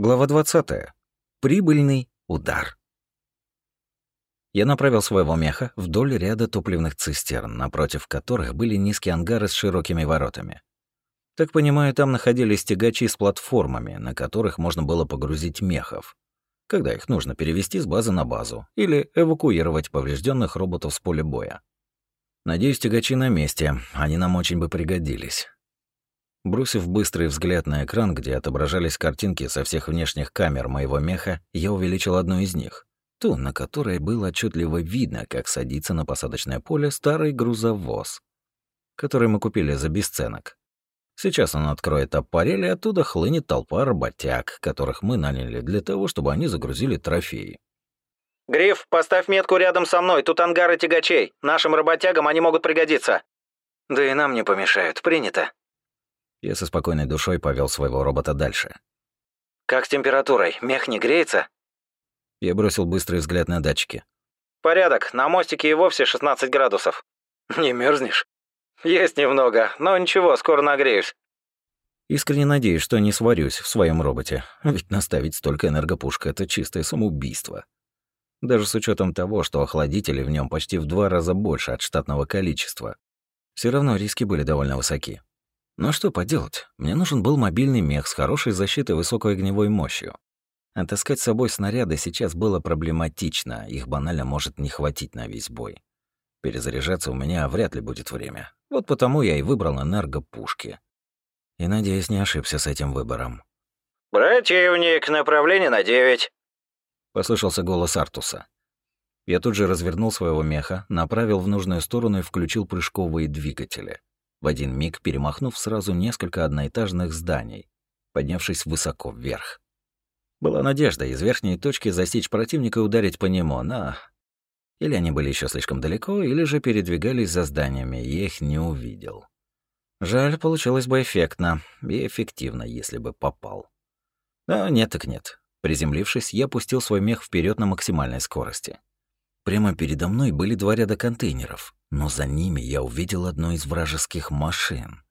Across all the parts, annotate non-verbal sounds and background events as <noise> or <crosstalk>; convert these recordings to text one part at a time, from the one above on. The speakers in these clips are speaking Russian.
Глава 20. Прибыльный удар. Я направил своего меха вдоль ряда топливных цистерн, напротив которых были низкие ангары с широкими воротами. Так понимаю, там находились тягачи с платформами, на которых можно было погрузить мехов, когда их нужно перевести с базы на базу или эвакуировать поврежденных роботов с поля боя. Надеюсь, тягачи на месте, они нам очень бы пригодились. Бросив быстрый взгляд на экран, где отображались картинки со всех внешних камер моего меха, я увеличил одну из них. Ту, на которой было отчетливо видно, как садится на посадочное поле старый грузовоз, который мы купили за бесценок. Сейчас он откроет аппарель, и оттуда хлынет толпа работяг, которых мы наняли для того, чтобы они загрузили трофеи. «Гриф, поставь метку рядом со мной, тут ангары тягачей. Нашим работягам они могут пригодиться». «Да и нам не помешают, принято», я со спокойной душой повел своего робота дальше. «Как с температурой? Мех не греется?» Я бросил быстрый взгляд на датчики. «Порядок. На мостике и вовсе 16 градусов. Не мерзнешь? Есть немного, но ничего, скоро нагреюсь». Искренне надеюсь, что не сварюсь в своем роботе, ведь наставить столько энергопушка — это чистое самоубийство. Даже с учетом того, что охладителей в нем почти в два раза больше от штатного количества, все равно риски были довольно высоки. Но что поделать, мне нужен был мобильный мех с хорошей защитой высокой огневой мощью. Таскать с собой снаряды сейчас было проблематично, их банально может не хватить на весь бой. Перезаряжаться у меня вряд ли будет время. Вот потому я и выбрал энергопушки. И, надеюсь, не ошибся с этим выбором. «Противник, направление на девять», — послышался голос Артуса. Я тут же развернул своего меха, направил в нужную сторону и включил прыжковые двигатели в один миг перемахнув сразу несколько одноэтажных зданий, поднявшись высоко вверх. Была надежда из верхней точки застичь противника и ударить по нему, но... Или они были еще слишком далеко, или же передвигались за зданиями, и я их не увидел. Жаль, получилось бы эффектно и эффективно, если бы попал. Но нет так нет. Приземлившись, я пустил свой мех вперед на максимальной скорости. Прямо передо мной были два ряда контейнеров, но за ними я увидел одну из вражеских машин.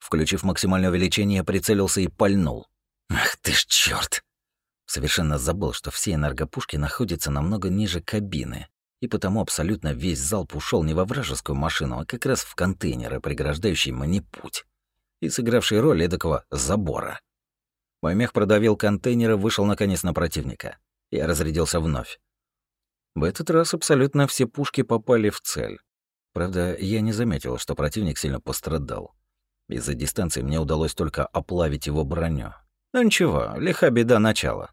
Включив максимальное увеличение, я прицелился и пальнул. Ах ты ж чёрт! Совершенно забыл, что все энергопушки находятся намного ниже кабины, и потому абсолютно весь залп ушел не во вражескую машину, а как раз в контейнеры, преграждающие мне путь, и сыгравший роль эдакого забора. Мой мех продавил контейнер и вышел наконец на противника. Я разрядился вновь. В этот раз абсолютно все пушки попали в цель. Правда, я не заметил, что противник сильно пострадал. Из-за дистанции мне удалось только оплавить его броню. Но ничего, лиха беда начала.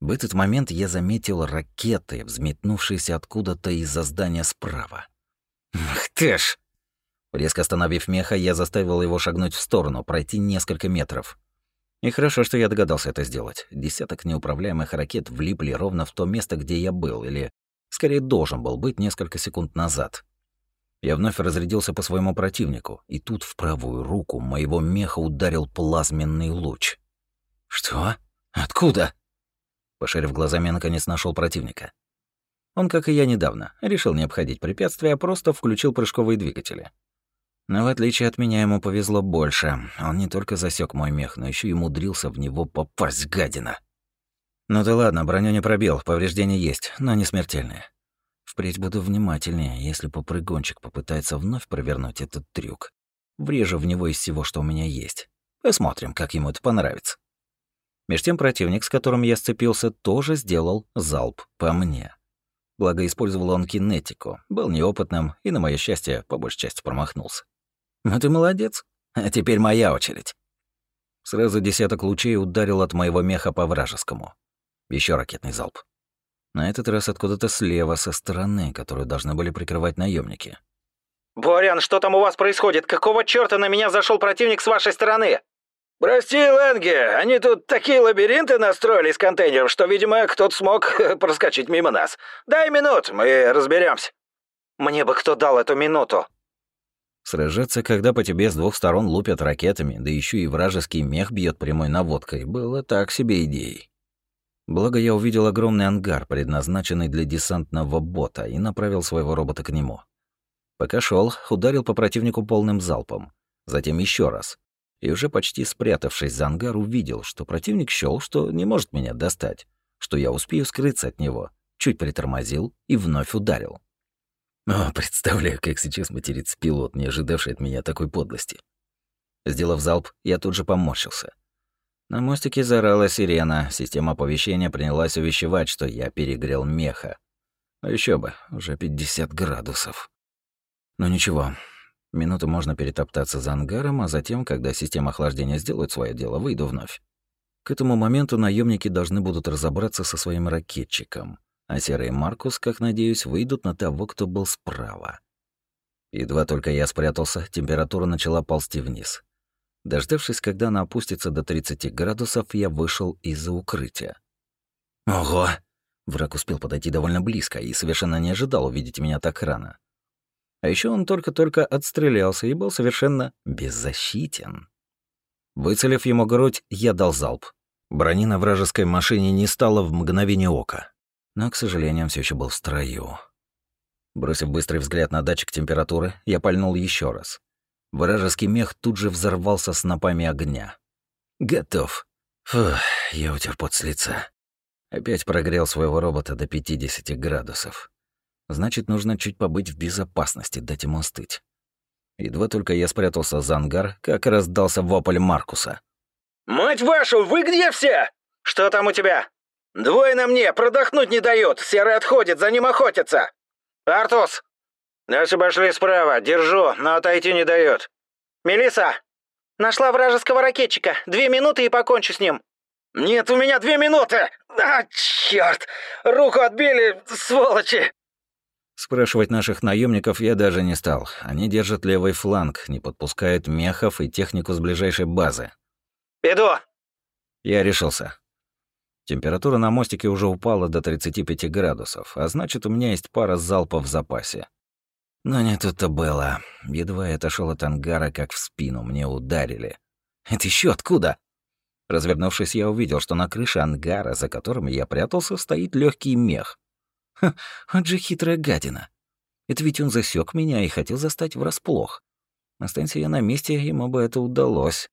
В этот момент я заметил ракеты, взметнувшиеся откуда-то из-за здания справа. «Ах ты ж!» Резко остановив меха, я заставил его шагнуть в сторону, пройти несколько метров. И хорошо, что я догадался это сделать. Десяток неуправляемых ракет влипли ровно в то место, где я был, или, скорее, должен был быть несколько секунд назад. Я вновь разрядился по своему противнику, и тут в правую руку моего меха ударил плазменный луч. «Что? Откуда?» Пошарив глазами, я наконец нашел противника. Он, как и я недавно, решил не обходить препятствия, а просто включил прыжковые двигатели. Но в отличие от меня ему повезло больше. Он не только засек мой мех, но еще и умудрился в него попасть, гадина. Ну да ладно, броню не пробил, повреждения есть, но не смертельные. Впредь буду внимательнее, если попрыгончик попытается вновь провернуть этот трюк. Врежу в него из всего, что у меня есть. Посмотрим, как ему это понравится. Меж тем противник, с которым я сцепился, тоже сделал залп по мне. Благо, использовал он кинетику, был неопытным и, на мое счастье, по большей части промахнулся. «Ну ты молодец. А теперь моя очередь». Сразу десяток лучей ударил от моего меха по вражескому. Еще ракетный залп. На этот раз откуда-то слева, со стороны, которую должны были прикрывать наемники. «Бориан, что там у вас происходит? Какого чёрта на меня зашел противник с вашей стороны?» «Прости, Лэнге, они тут такие лабиринты настроили из контейнеров, что, видимо, кто-то смог <laughs> проскочить мимо нас. Дай минут, мы разберемся. «Мне бы кто дал эту минуту?» Сражаться, когда по тебе с двух сторон лупят ракетами, да еще и вражеский мех бьет прямой наводкой, было так себе идеей. Благо я увидел огромный ангар, предназначенный для десантного бота, и направил своего робота к нему. Пока шел, ударил по противнику полным залпом. Затем еще раз. И уже почти спрятавшись за ангар, увидел, что противник счёл, что не может меня достать, что я успею скрыться от него, чуть притормозил и вновь ударил. О, представляю, как сейчас матерится пилот, не ожидавший от меня такой подлости. Сделав залп, я тут же поморщился. На мостике заорала сирена, система оповещения принялась увещевать, что я перегрел меха. А еще бы, уже 50 градусов. Но ничего, минуту можно перетоптаться за ангаром, а затем, когда система охлаждения сделает свое дело, выйду вновь. К этому моменту наемники должны будут разобраться со своим ракетчиком, а Серый и Маркус, как надеюсь, выйдут на того, кто был справа. Едва только я спрятался, температура начала ползти вниз. Дождавшись, когда она опустится до 30 градусов, я вышел из-за укрытия. Ого! Враг успел подойти довольно близко и совершенно не ожидал увидеть меня так рано. А еще он только-только отстрелялся и был совершенно беззащитен. Выцелив ему грудь, я дал залп. Брони на вражеской машине не стало в мгновение ока. Но, к сожалению, все еще был в строю. Бросив быстрый взгляд на датчик температуры, я пальнул еще раз. Вражеский мех тут же взорвался снопами огня. Готов. Фух, я утер пот с лица. Опять прогрел своего робота до 50 градусов. Значит, нужно чуть побыть в безопасности, дать ему остыть. Едва только я спрятался за ангар, как раздался вопль Маркуса. «Мать вашу, вы где все? Что там у тебя? Двое на мне, продохнуть не дают, серый отходит, за ним охотятся. Артус, «Наши обошли справа. Держу, но отойти не дает. Мелиса, Нашла вражеского ракетчика. Две минуты и покончу с ним». «Нет, у меня две минуты! А, черт! Руку отбили, сволочи!» Спрашивать наших наемников я даже не стал. Они держат левый фланг, не подпускают мехов и технику с ближайшей базы. «Иду!» Я решился. Температура на мостике уже упала до 35 градусов, а значит, у меня есть пара залпов в запасе. Но не тут-то было. Едва я отошел от ангара, как в спину мне ударили. Это еще откуда? Развернувшись, я увидел, что на крыше ангара, за которым я прятался, стоит легкий мех. Ха, вот же хитрая гадина. Это ведь он засек меня и хотел застать врасплох. Останься я на месте, ему бы это удалось.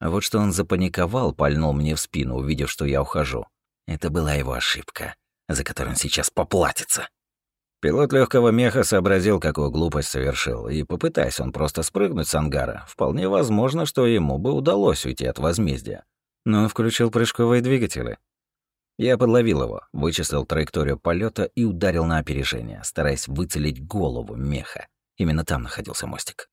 Вот что он запаниковал, пальнул мне в спину, увидев, что я ухожу. Это была его ошибка, за которую он сейчас поплатится. Пилот легкого меха сообразил, какую глупость совершил, и попытаясь он просто спрыгнуть с ангара, вполне возможно, что ему бы удалось уйти от возмездия. Но он включил прыжковые двигатели. Я подловил его, вычислил траекторию полета и ударил на опережение, стараясь выцелить голову меха. Именно там находился мостик.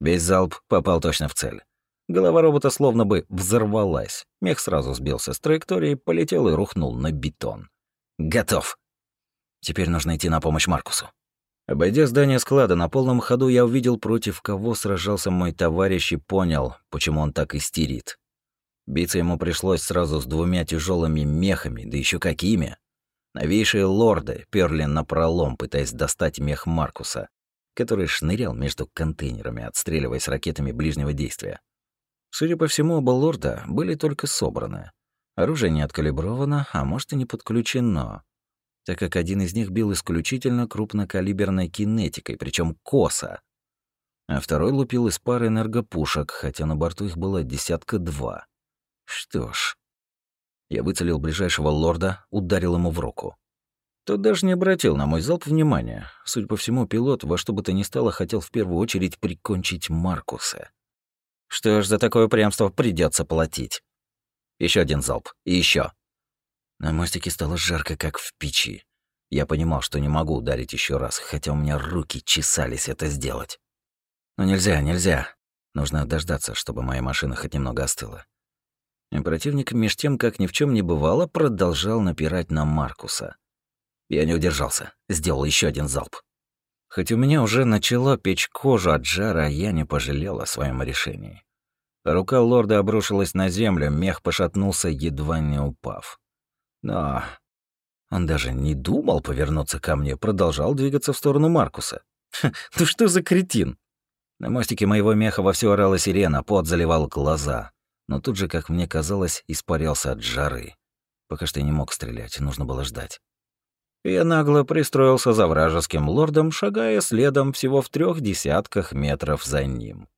Весь залп попал точно в цель. Голова робота словно бы взорвалась. Мех сразу сбился с траектории, полетел и рухнул на бетон. «Готов!» Теперь нужно идти на помощь Маркусу. Обойдя здание склада на полном ходу, я увидел, против кого сражался мой товарищ и понял, почему он так истерит. Биться ему пришлось сразу с двумя тяжелыми мехами, да еще какими. Новейшие лорды перли на пролом, пытаясь достать мех Маркуса, который шнырял между контейнерами, отстреливаясь ракетами ближнего действия. Судя по всему, оба лорда были только собраны. Оружие не откалибровано, а может и не подключено так как один из них бил исключительно крупнокалиберной кинетикой, причем косо, а второй лупил из пары энергопушек, хотя на борту их было десятка-два. Что ж, я выцелил ближайшего лорда, ударил ему в руку. Тот даже не обратил на мой залп внимания. Судя по всему, пилот во что бы то ни стало хотел в первую очередь прикончить Маркуса. Что ж, за такое упрямство придется платить. Еще один залп. И еще. На мостике стало жарко, как в печи. Я понимал, что не могу ударить еще раз, хотя у меня руки чесались это сделать. Но нельзя, нельзя. Нужно дождаться, чтобы моя машина хоть немного остыла. И противник, меж тем, как ни в чем не бывало, продолжал напирать на Маркуса. Я не удержался, сделал еще один залп. Хоть у меня уже начало печь кожу от жара, я не пожалел о своем решении. Рука лорда обрушилась на землю, мех пошатнулся, едва не упав. Но он даже не думал повернуться ко мне, продолжал двигаться в сторону Маркуса. ну что за кретин? На мостике моего меха вовсю орала сирена, пот заливал глаза. Но тут же, как мне казалось, испарялся от жары. Пока что я не мог стрелять, нужно было ждать. Я нагло пристроился за вражеским лордом, шагая следом всего в трех десятках метров за ним.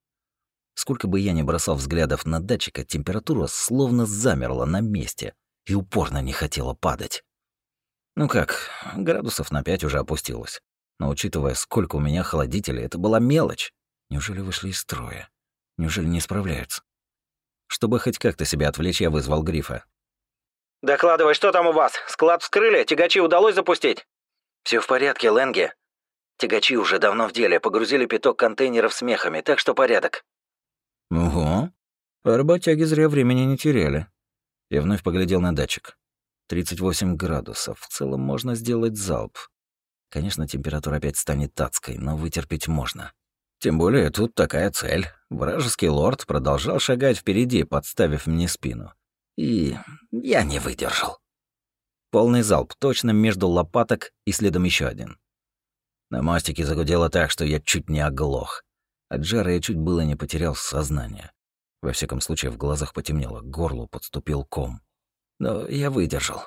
Сколько бы я ни бросал взглядов на датчика, температура словно замерла на месте и упорно не хотела падать. Ну как, градусов на пять уже опустилось. Но учитывая, сколько у меня холодителей, это была мелочь. Неужели вышли из строя? Неужели не справляются? Чтобы хоть как-то себя отвлечь, я вызвал Грифа. «Докладывай, что там у вас? Склад вскрыли? Тягачи удалось запустить?» Все в порядке, Ленги. Тягачи уже давно в деле, погрузили пяток контейнеров с мехами, так что порядок». «Ого. Работяги зря времени не теряли». Я вновь поглядел на датчик. 38 градусов. В целом можно сделать залп. Конечно, температура опять станет адской, но вытерпеть можно. Тем более тут такая цель. Вражеский лорд продолжал шагать впереди, подставив мне спину. И я не выдержал. Полный залп, точно между лопаток и следом еще один. На мостике загудело так, что я чуть не оглох. От жара я чуть было не потерял сознание. Во всяком случае, в глазах потемнело, к горлу подступил ком. Но я выдержал.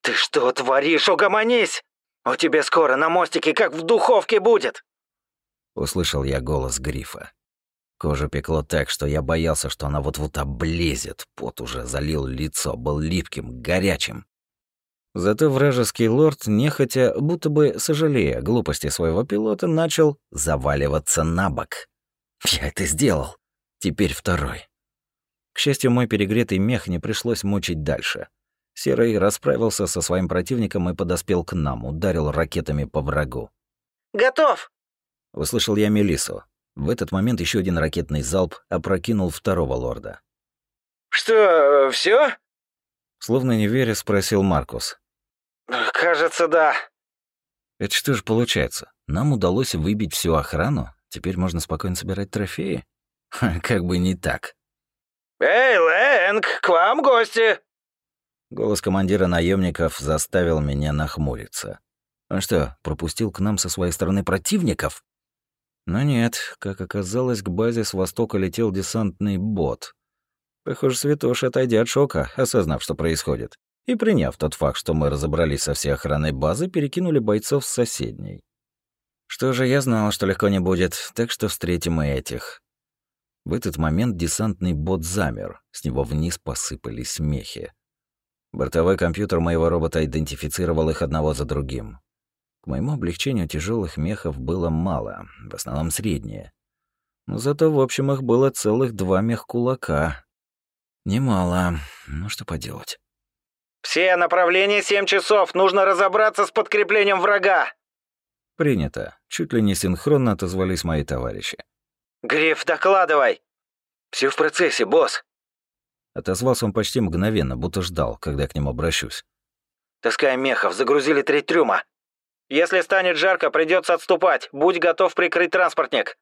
«Ты что творишь? Угомонись! У тебя скоро на мостике как в духовке будет!» Услышал я голос Грифа. Кожа пекло так, что я боялся, что она вот-вот облезет. Пот уже залил лицо, был липким, горячим. Зато вражеский лорд, нехотя, будто бы сожалея глупости своего пилота, начал заваливаться на бок. Я это сделал. Теперь второй. К счастью, мой перегретый мех не пришлось мучить дальше. Серый расправился со своим противником и подоспел к нам, ударил ракетами по врагу. «Готов!» Услышал я Мелису. В этот момент еще один ракетный залп опрокинул второго лорда. «Что, все? Словно не веря, спросил Маркус. «Кажется, да». Это что же получается? Нам удалось выбить всю охрану? Теперь можно спокойно собирать трофеи? Ха, как бы не так. «Эй, Лэнг, к вам гости!» Голос командира наемников заставил меня нахмуриться. Он что, пропустил к нам со своей стороны противников? Но нет, как оказалось, к базе с востока летел десантный бот. Похоже, Святош, отойдя от шока, осознав, что происходит, и приняв тот факт, что мы разобрались со всей охраной базы, перекинули бойцов с соседней. Что же, я знал, что легко не будет, так что встретим и этих. В этот момент десантный бот замер, с него вниз посыпались смехи. Бортовой компьютер моего робота идентифицировал их одного за другим. К моему облегчению тяжелых мехов было мало, в основном средние. Но зато в общем их было целых два мех-кулака. Немало, ну что поделать. «Все направления семь часов. Нужно разобраться с подкреплением врага». «Принято». Чуть ли не синхронно отозвались мои товарищи. «Гриф, докладывай!» Все в процессе, босс!» Отозвался он почти мгновенно, будто ждал, когда к нему обращусь. «Таскаем мехов, загрузили треть трюма. Если станет жарко, придется отступать. Будь готов прикрыть транспортник».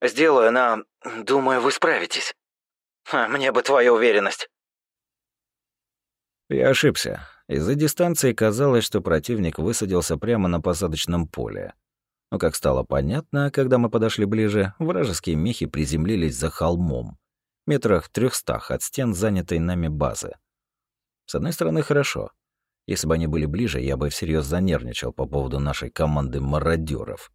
«Сделаю, но... думаю, вы справитесь. Мне бы твоя уверенность». Я ошибся. Из-за дистанции казалось, что противник высадился прямо на посадочном поле. Но, как стало понятно, когда мы подошли ближе, вражеские мехи приземлились за холмом, метрах в трехстах от стен занятой нами базы. С одной стороны, хорошо. Если бы они были ближе, я бы всерьез занервничал по поводу нашей команды мародеров,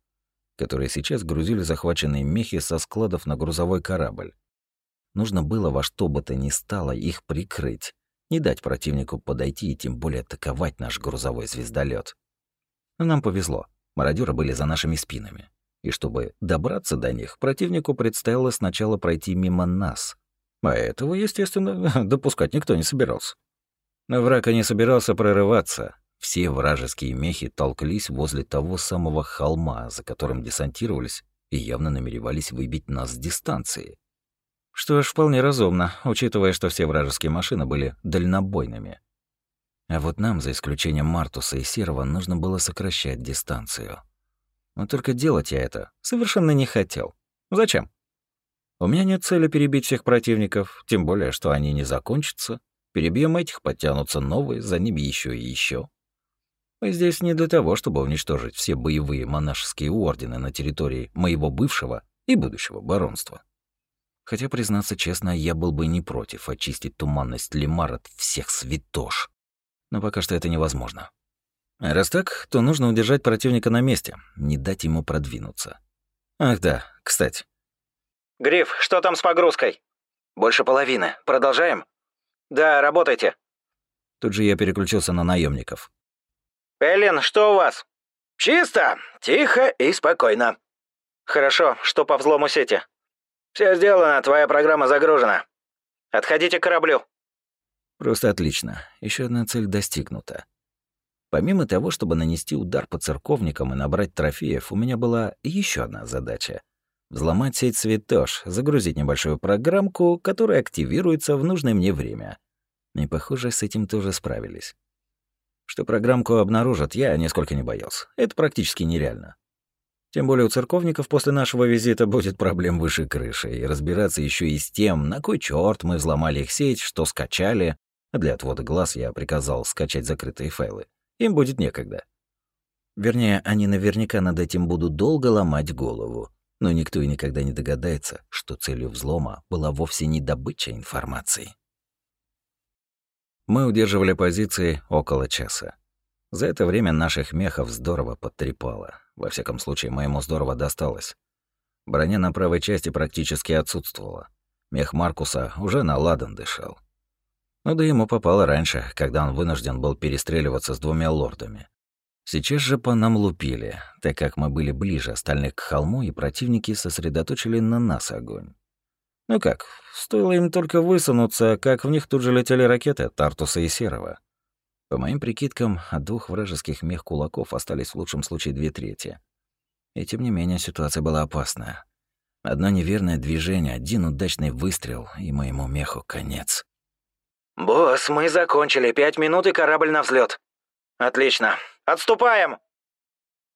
которые сейчас грузили захваченные мехи со складов на грузовой корабль. Нужно было во что бы то ни стало их прикрыть не дать противнику подойти и тем более атаковать наш грузовой звездолет. Но нам повезло. Мародеры были за нашими спинами. И чтобы добраться до них, противнику предстояло сначала пройти мимо нас. А этого, естественно, <laughs> допускать никто не собирался. Но враг и не собирался прорываться. Все вражеские мехи толклись возле того самого холма, за которым десантировались и явно намеревались выбить нас с дистанции. Что ж, вполне разумно, учитывая, что все вражеские машины были дальнобойными. А вот нам, за исключением Мартуса и Серого, нужно было сокращать дистанцию. Но только делать я это совершенно не хотел. Зачем? У меня нет цели перебить всех противников, тем более, что они не закончатся. Перебьем этих, подтянутся новые, за ними еще и еще. Мы здесь не для того, чтобы уничтожить все боевые монашеские ордены на территории моего бывшего и будущего баронства. Хотя, признаться честно, я был бы не против очистить туманность Лемар от всех святош. Но пока что это невозможно. раз так, то нужно удержать противника на месте, не дать ему продвинуться. Ах да, кстати. Гриф, что там с погрузкой? Больше половины. Продолжаем? Да, работайте. Тут же я переключился на наемников. Эллен, что у вас? Чисто, тихо и спокойно. Хорошо, что по взлому сети? Все сделано, твоя программа загружена. Отходите к кораблю. Просто отлично. Еще одна цель достигнута. Помимо того, чтобы нанести удар по церковникам и набрать трофеев, у меня была еще одна задача — взломать сеть Святош, загрузить небольшую программку, которая активируется в нужное мне время. И, похоже, с этим тоже справились. Что программку обнаружат, я нисколько не боялся. Это практически нереально. Тем более у церковников после нашего визита будет проблем выше крыши, и разбираться еще и с тем, на кой черт мы взломали их сеть, что скачали. Для отвода глаз я приказал скачать закрытые файлы. Им будет некогда. Вернее, они наверняка над этим будут долго ломать голову. Но никто и никогда не догадается, что целью взлома была вовсе не добыча информации. Мы удерживали позиции около часа. За это время наших мехов здорово подтрепало. Во всяком случае, моему здорово досталось. Броня на правой части практически отсутствовала. Мех Маркуса уже на ладан дышал. Ну да ему попало раньше, когда он вынужден был перестреливаться с двумя лордами. Сейчас же по нам лупили, так как мы были ближе остальных к холму, и противники сосредоточили на нас огонь. Ну как, стоило им только высунуться, как в них тут же летели ракеты Тартуса и Серого. По моим прикидкам, от двух вражеских мех-кулаков остались в лучшем случае две трети. И тем не менее ситуация была опасная. Одно неверное движение, один удачный выстрел, и моему меху конец. «Босс, мы закончили. Пять минут и корабль на взлет. «Отлично. Отступаем!»